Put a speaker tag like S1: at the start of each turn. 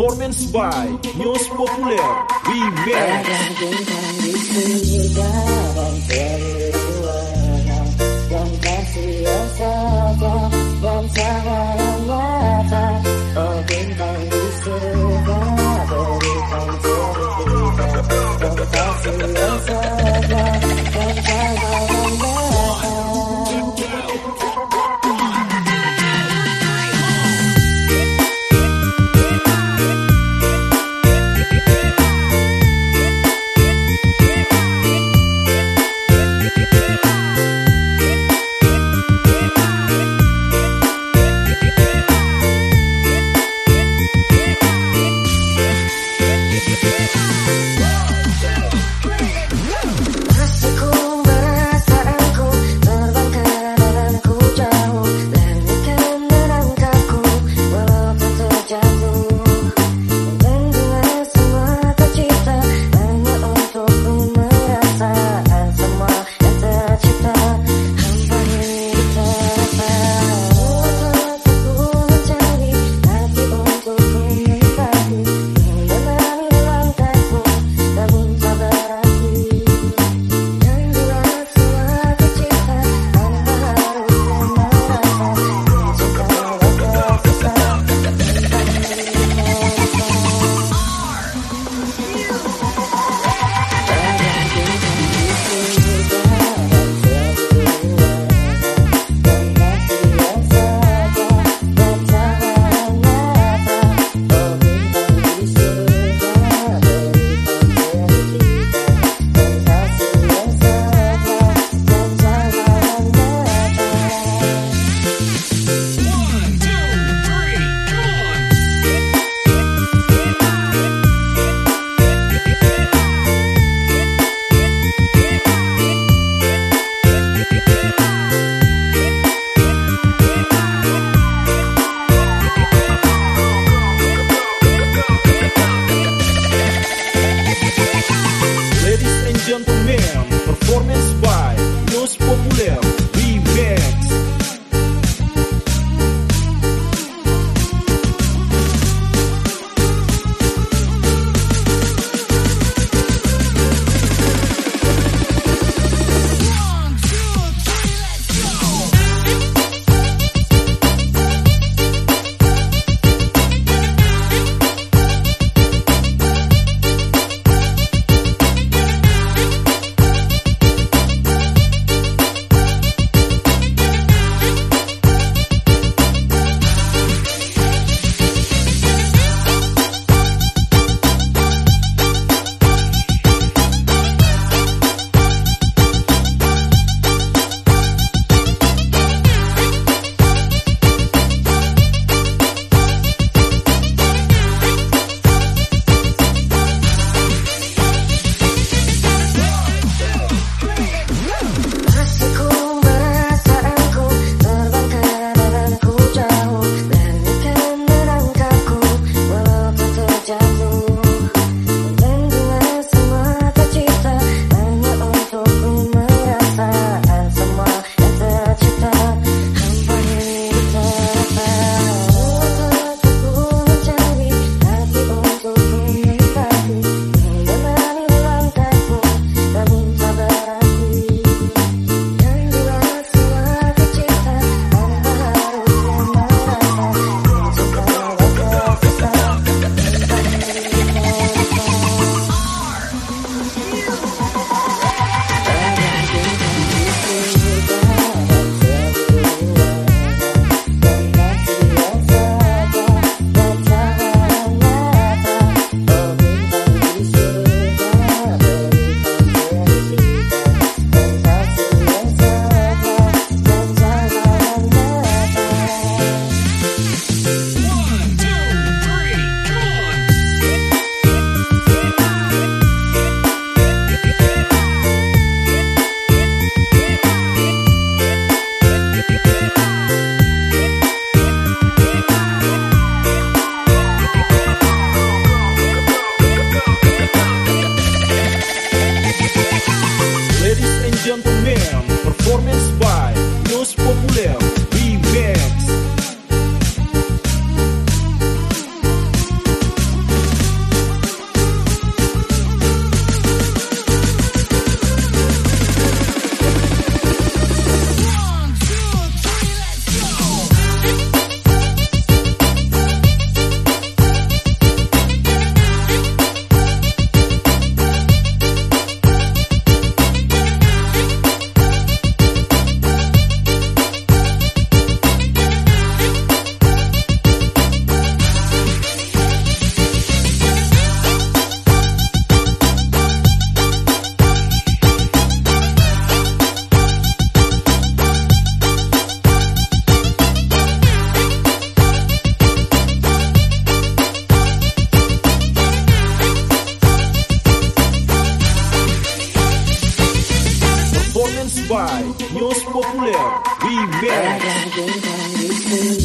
S1: Performance by News Populer Remix
S2: bintang tempo
S1: Populer Remix
S2: Ada